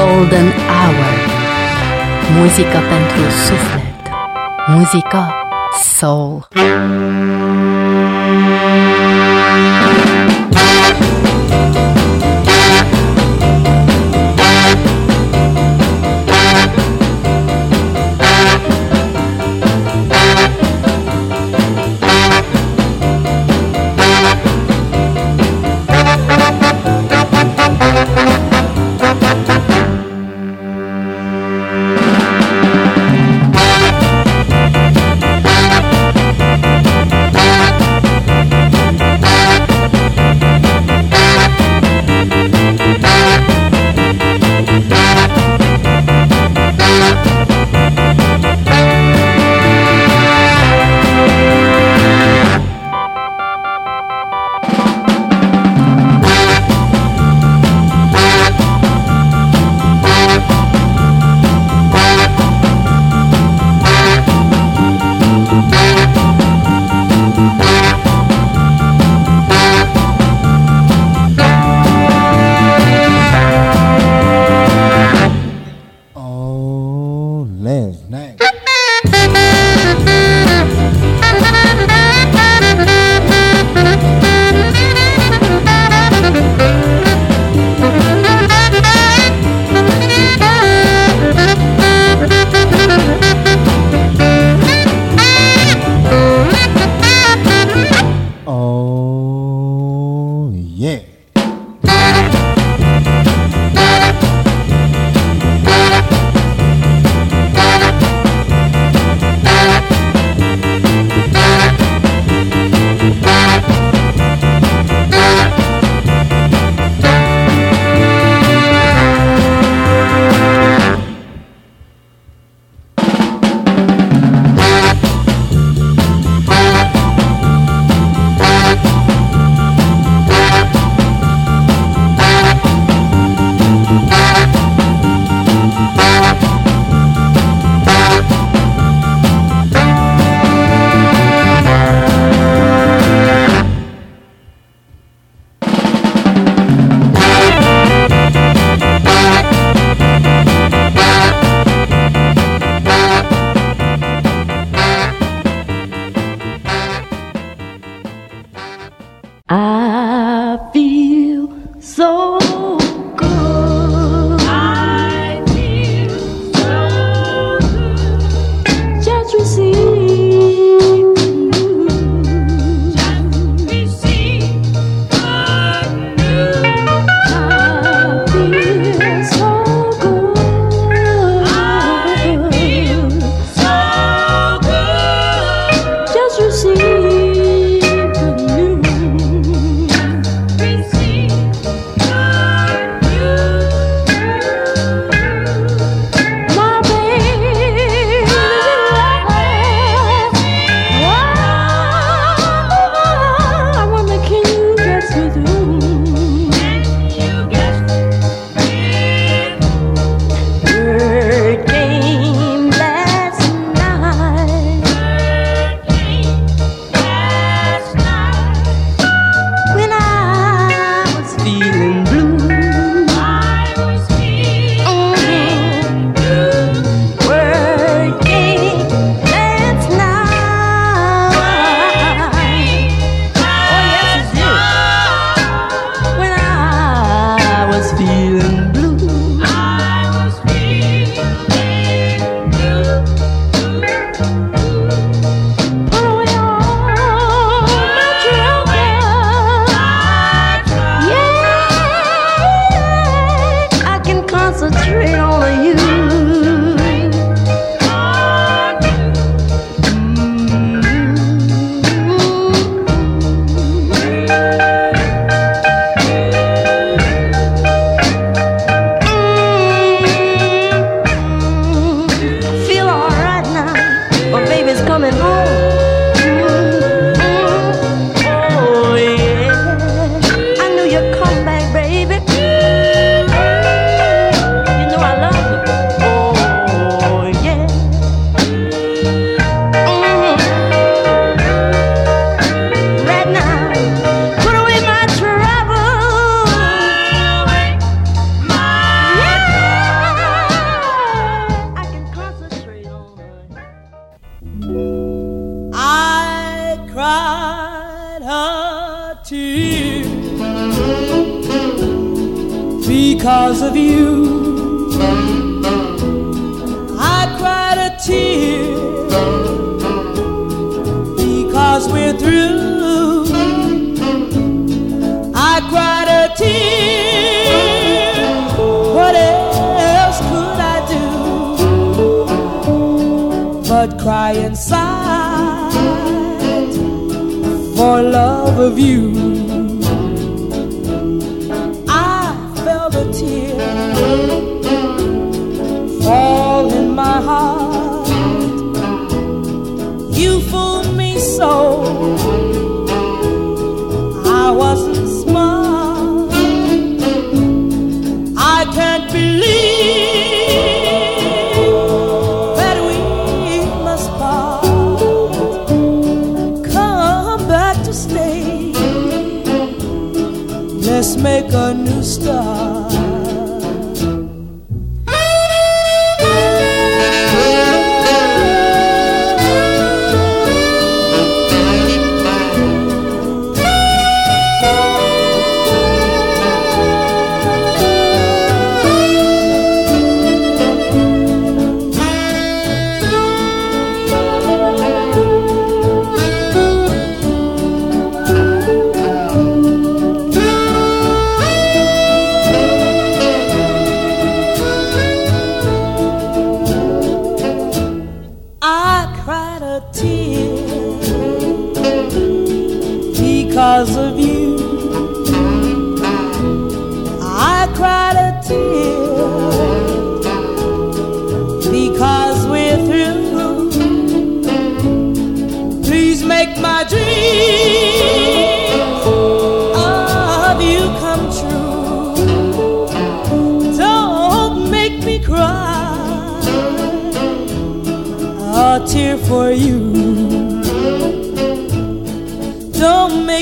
Golden Hour. Muzică pentru suflet. Muzică soul. But cry inside for love of you? I felt a tear fall in my heart. You fooled me so. Make a new start.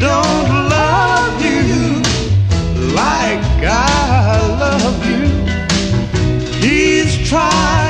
never will like I love you. Because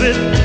did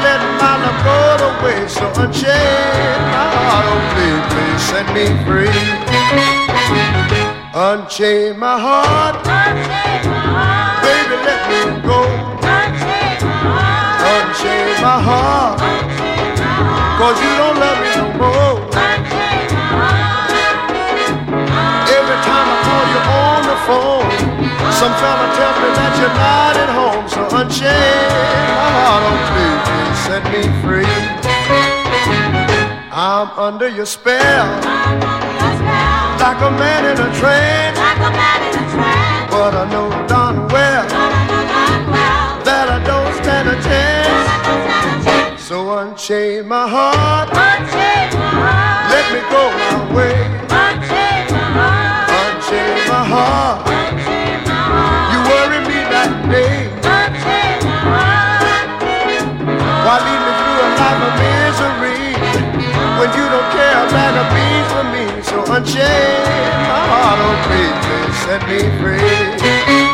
let my love go to waste. So unchain my heart, oh please, please set me free. Unchain my heart. Unchain my heart. Baby, let me go. Unchain my heart. Unchain my heart. Cause you don't love me no more. Unchain my heart. Every time I call you on the phone, some fella tells me that you're not at home. So unchain my heart, oh please set me free. I'm under your spell. Like a man in a trance. But I know darn well. That I don't stand a chance. So unchain my heart. Let me go my way. Unchain my heart. Life of misery when you don't care a bag of beans for me? So unchain my heart, oh please, please set me free.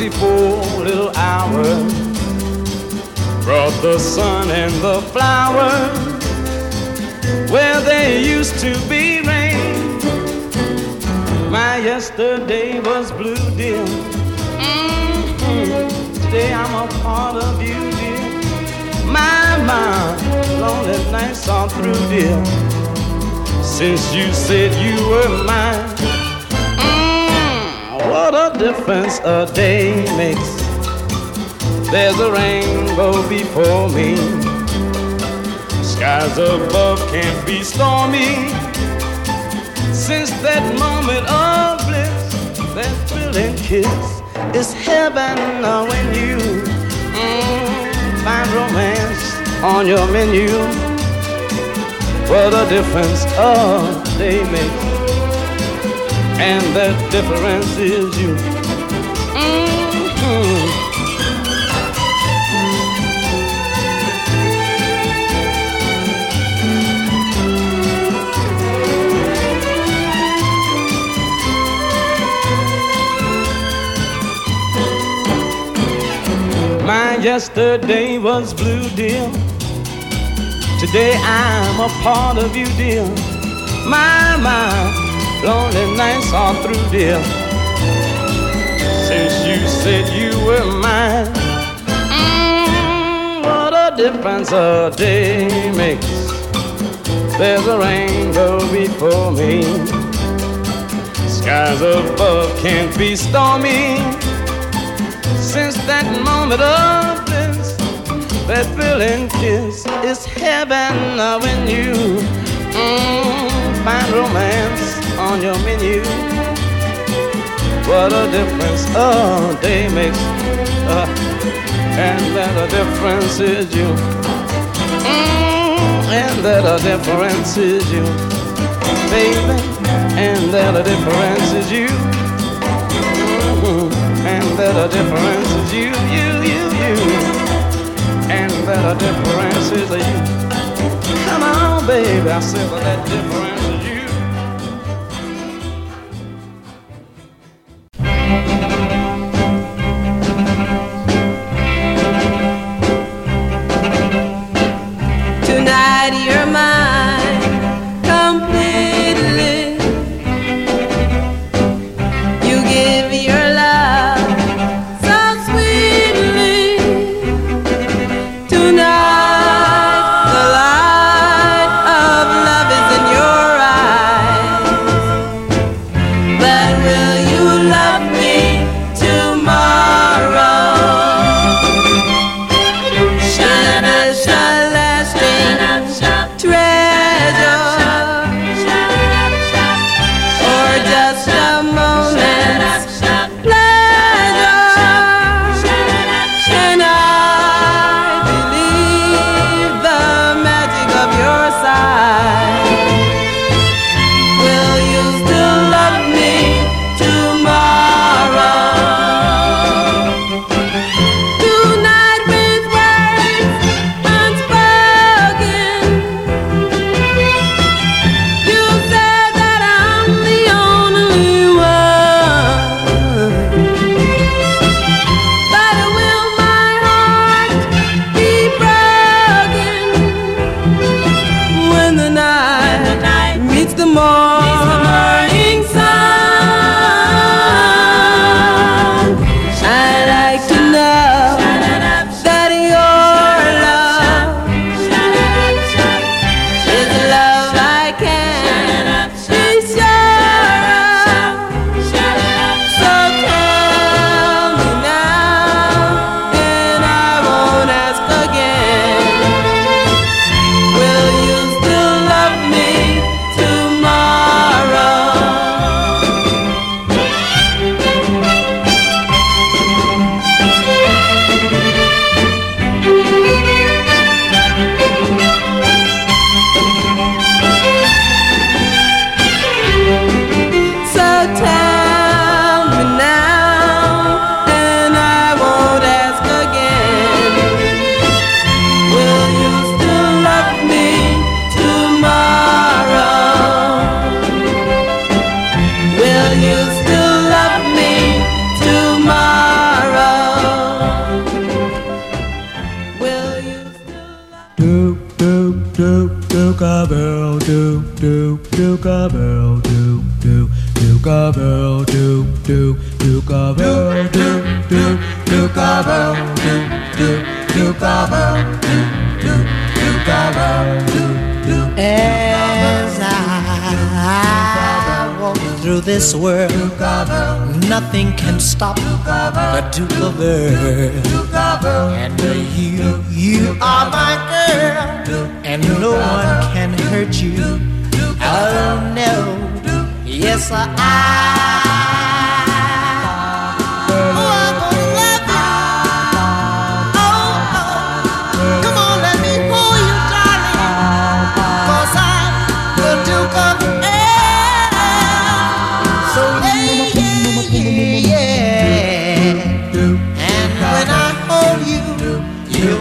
24 little hours brought the sun and the flowers where there used to be rain. My yesterday was blue, dear. Mm-hmm. Today I'm a part of you, dear. My, my, lonely nights are through, dear. Since you said you were mine difference a day makes. There's a rainbow before me. Skies above can't be stormy. Since that moment of bliss, that thrilling kiss is heaven when you mm, find romance on your menu. What a difference a day makes. And that difference is you. Mm-hmm. Yesterday was blue, dear. Today I'm a part of you, dear. My, my, lonely nights are through, dear. Since you said you were mine, mm, what a difference a day makes. There's a rainbow before me. Skies above can't be stormy. Since that moment of bliss, that feeling kiss is heaven when you mm, find romance on your menu. What a difference a day makes, uh, and that a difference is you. Mm, and that a difference is you, baby, and that a difference is you. Mm-hmm and that a difference is you, you, you, you, and that a difference is you. Come on, baby, I said that difference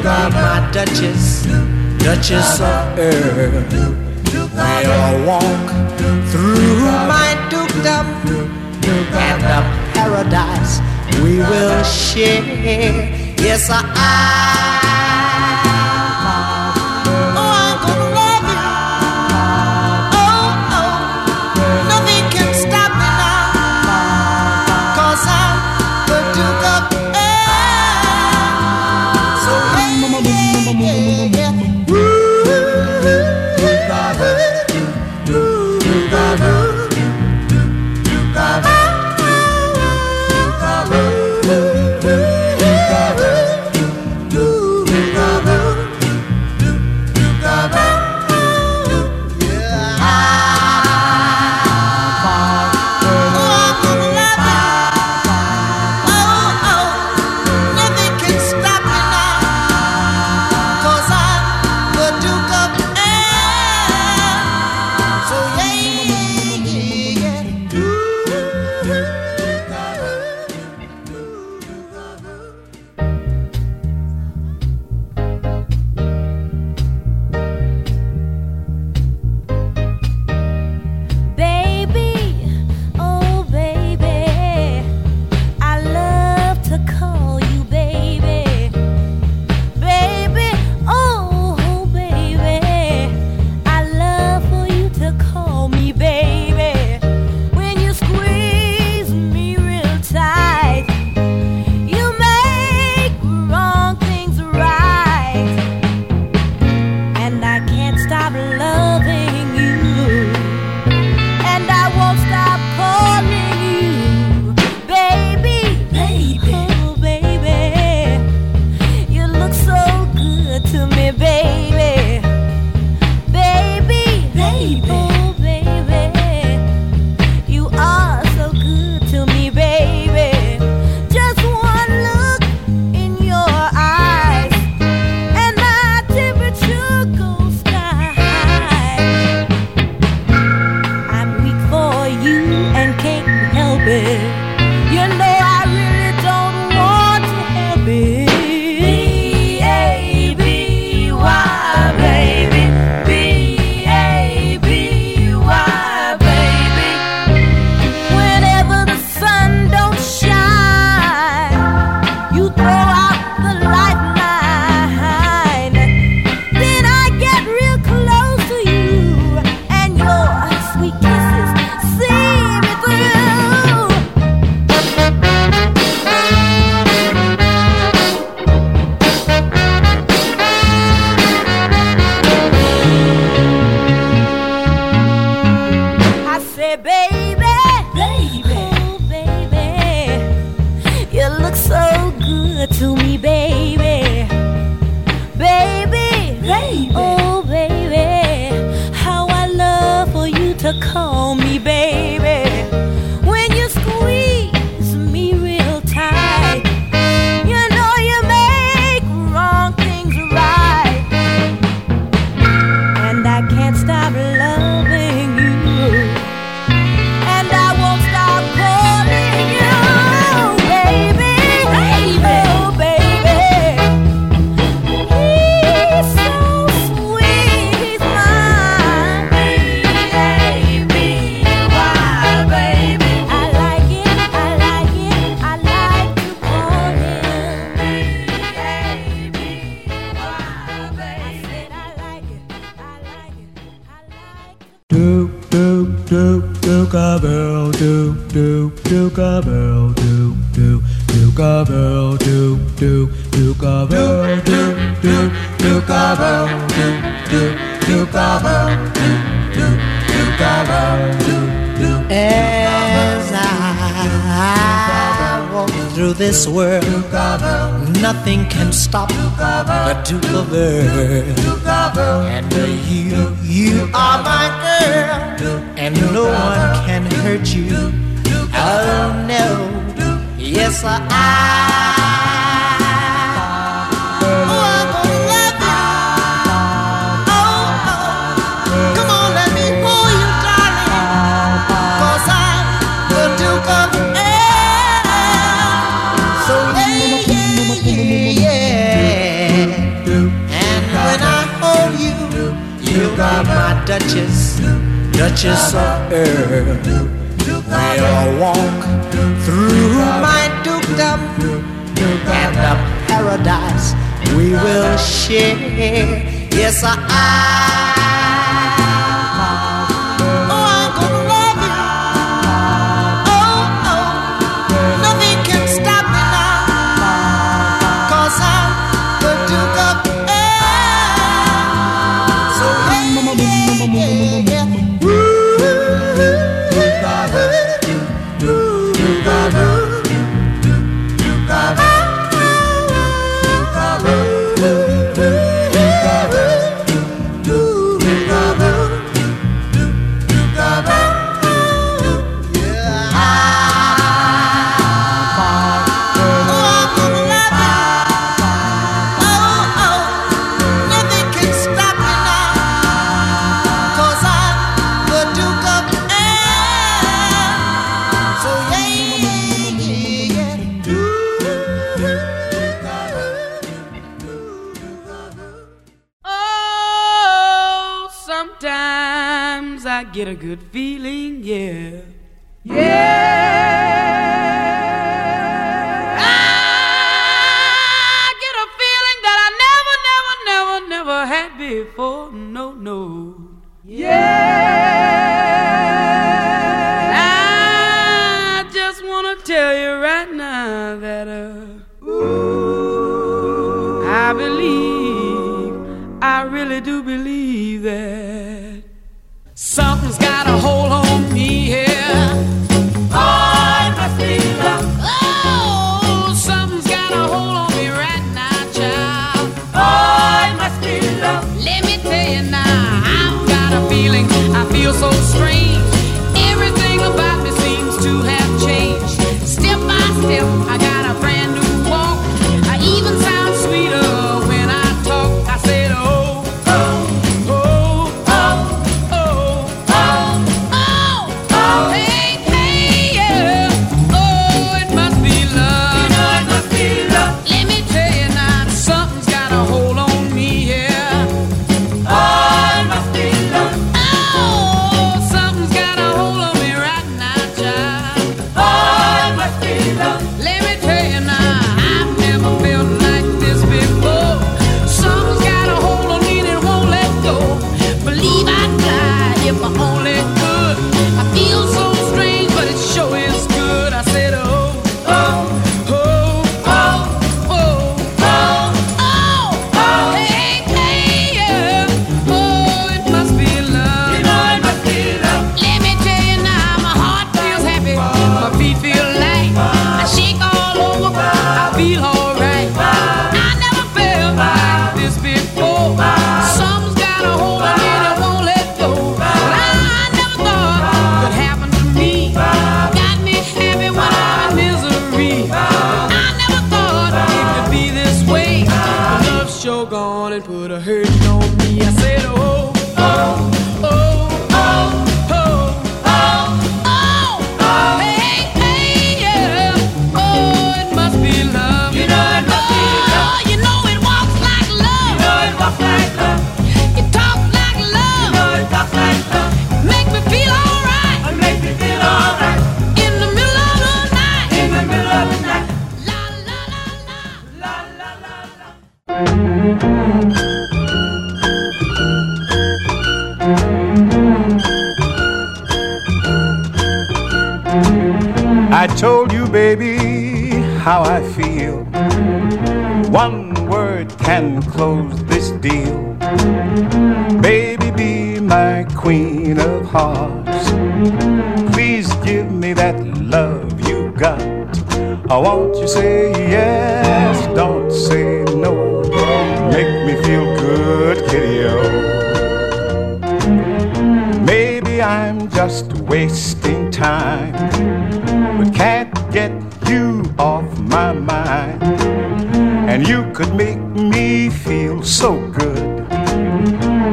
my Duchess, Duchess of Earl. We'll walk through my duked up and the paradise we will share. Yes, I. stop to cover, to cover. Duchess of Earl. We'll walk through my duked up and the paradise we will share. Yes, I. One word can close this deal. Baby, be my queen of hearts. Please give me that love you got. I want you say yes, don't say no. Make me feel good, kiddo. Maybe I'm just wasting time, but can off my mind. And you could make me feel so good.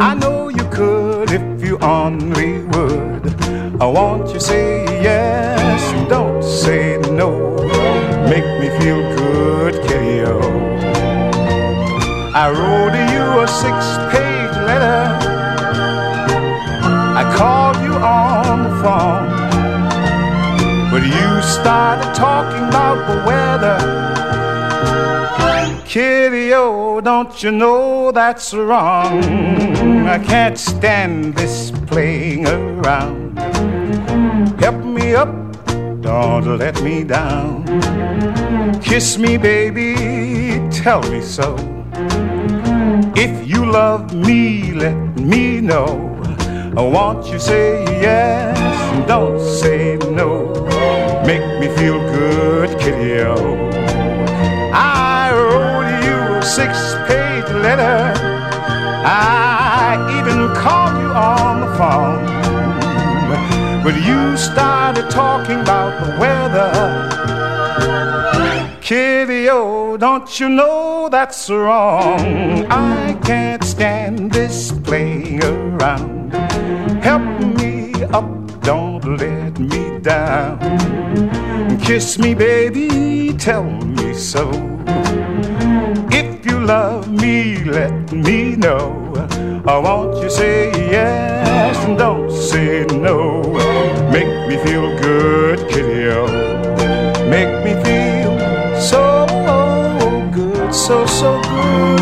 I know you could if you only would. I want you to say yes, don't say no. Make me feel good, K.O. I wrote you a six page letter. I called you on the phone. Talking about the weather. Kitty, oh, don't you know that's wrong? I can't stand this playing around. Help me up, don't let me down. Kiss me, baby, tell me so. If you love me, let me know. Won't you say yes? Don't say no. Make me feel good, kitty. Oh. I wrote you a six-page letter. I even called you on the phone. But you started talking about the weather. Kitty, oh, don't you know that's wrong? I can't stand this playing around. Help me Kiss me, baby, tell me so. If you love me, let me know. I want you say yes and don't say no. Make me feel good. Oh. Make me feel so good, so so good,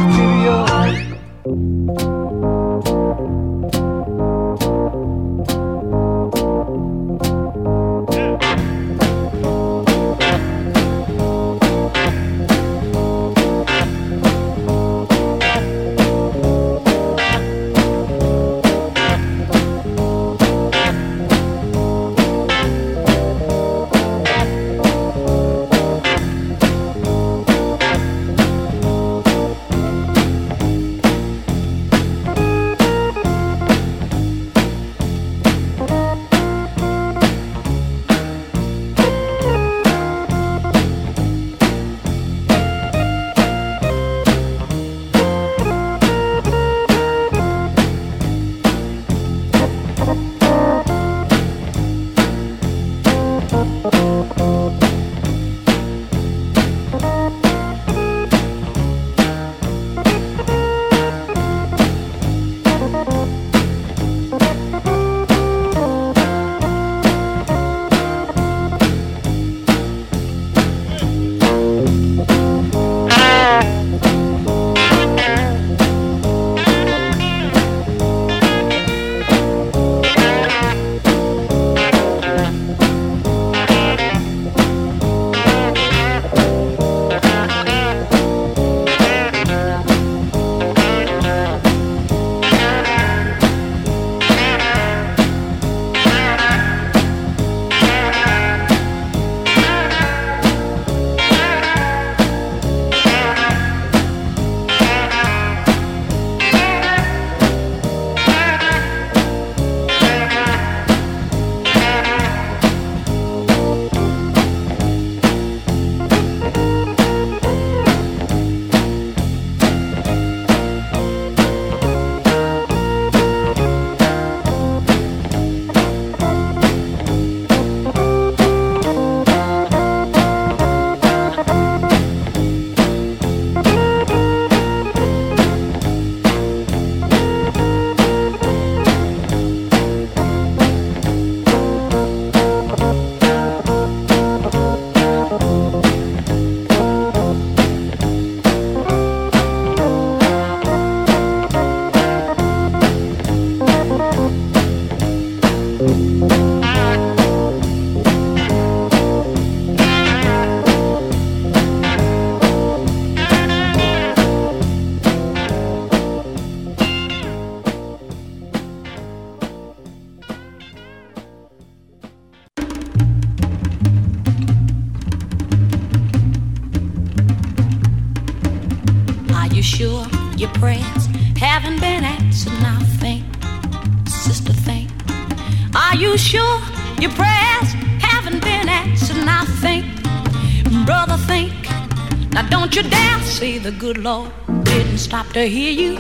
the good Lord didn't stop to hear you.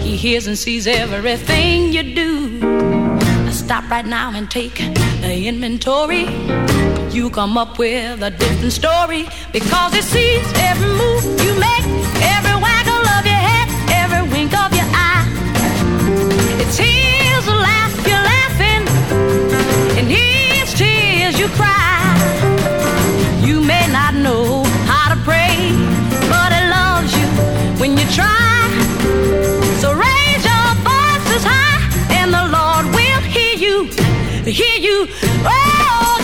He hears and sees everything you do. Now stop right now and take the inventory. You come up with a different story because it sees every move you make, every waggle of your head, every wink of your eye. It hears laugh you're laughing, and hears tears you cry. You may not know hear you. Oh.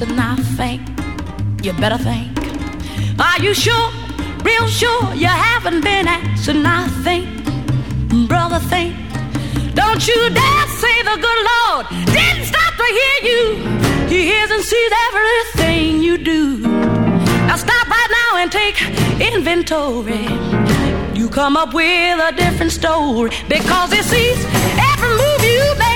listen, I think you better think. Are you sure, real sure you haven't been asking? I think, brother, think. Don't you dare say the good Lord didn't stop to hear you. He hears and sees everything you do. Now stop right now and take inventory. You come up with a different story because he sees every move you make.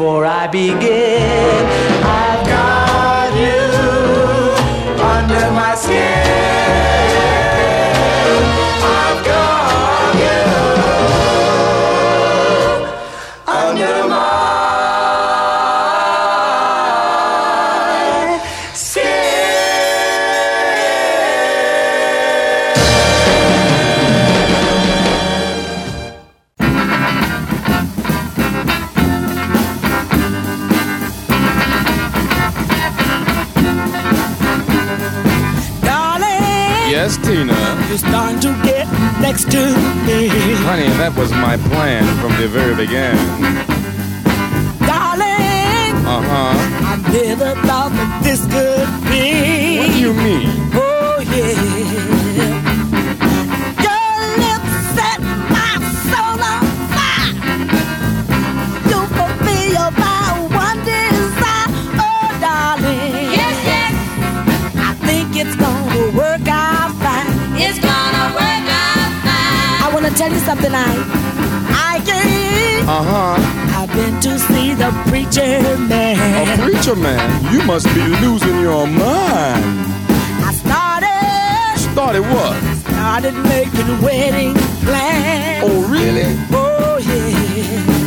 before I begin. to me. Honey, that was my plan from the very beginning. Darling, uh huh. I never thought that this could be. What do you mean? Oh yeah. It's gonna work out fine. It's gonna tell you something, I I can't. Uh huh. I've been to see the preacher man. A preacher man? You must be losing your mind. I started. Started what? Started making wedding plans. Oh really? Oh yeah.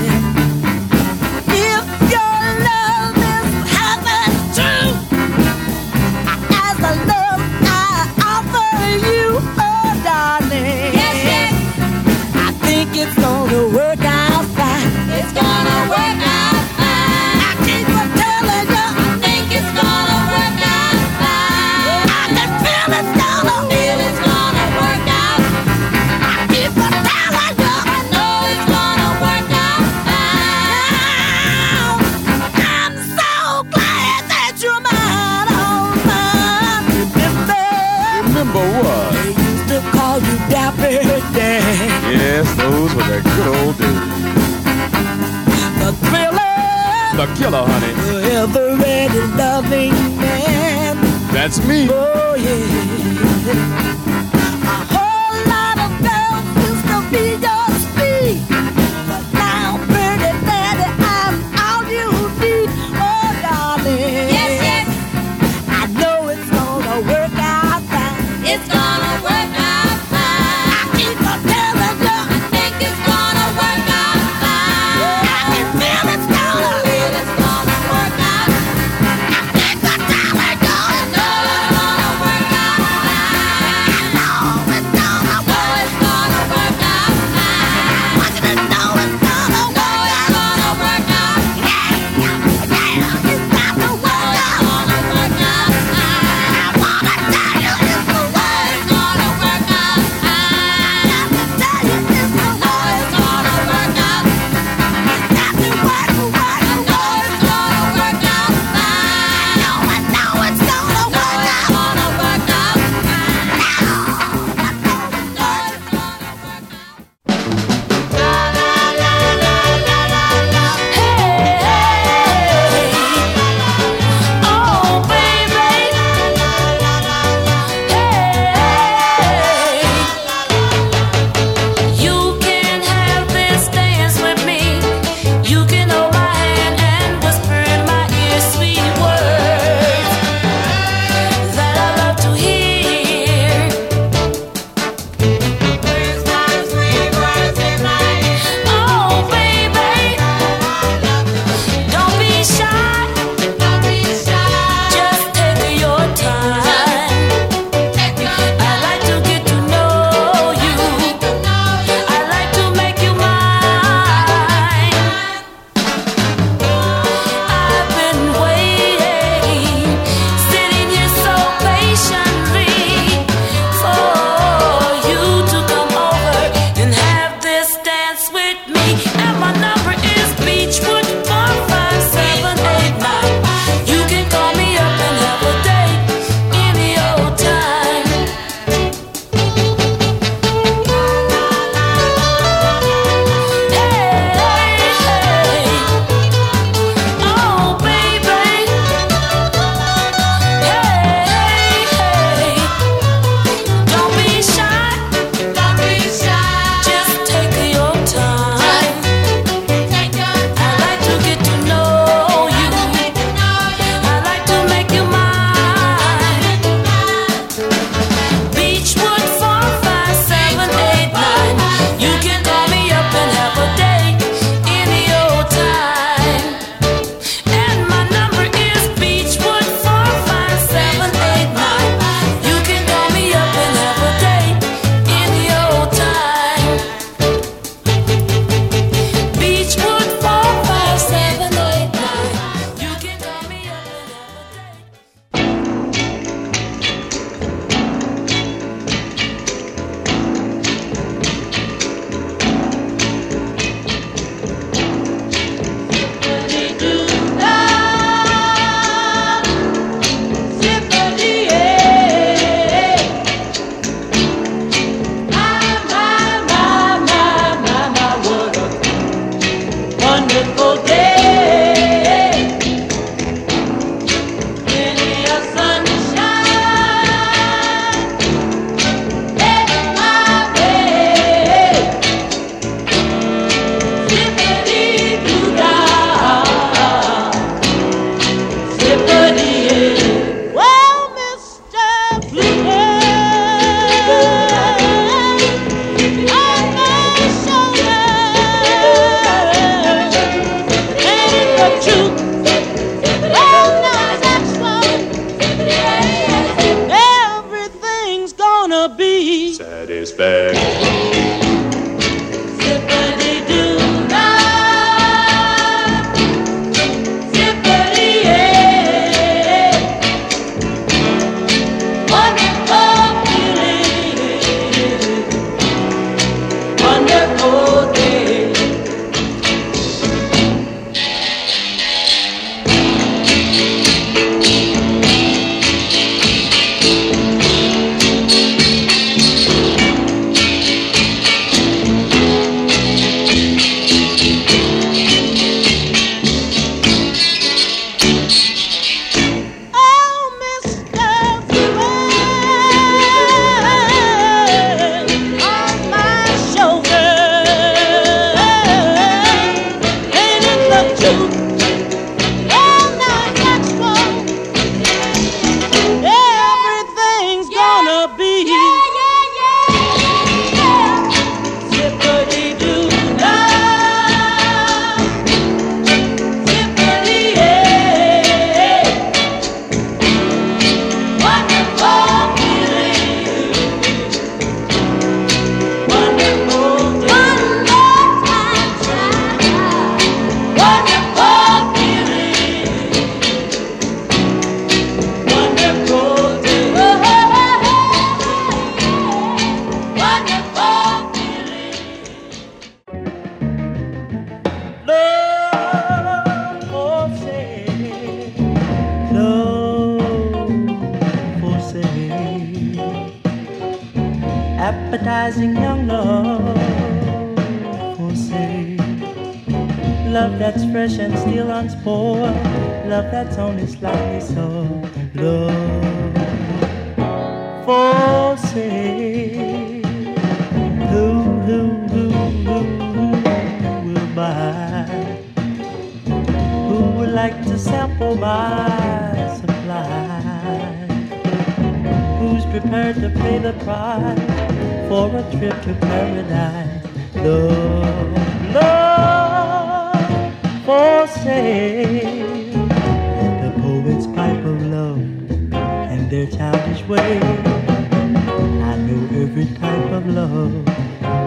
every type of love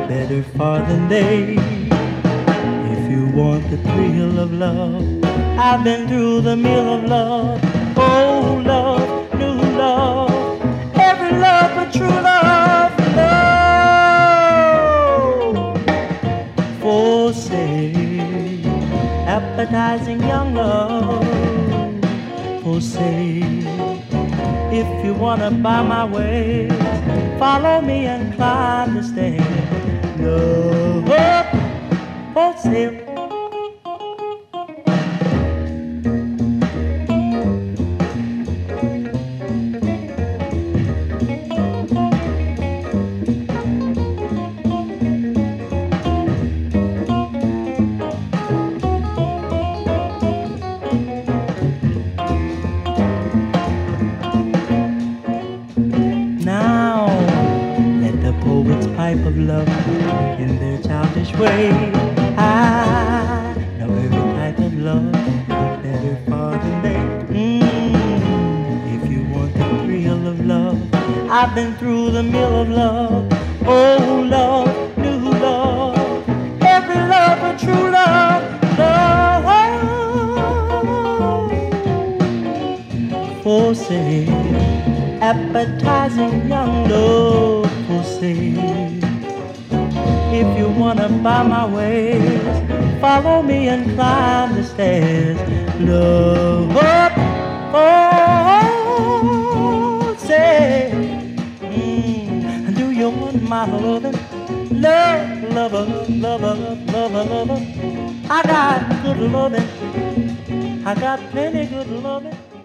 better far than they. If you want the thrill of love, I've been through the mill of love. Oh, love, new love, every love but true love, love for sale. Appetizing young love for sale. If you wanna buy my way. Follow me and climb the stairs. No hope for sale. good loving. I got plenty good loving.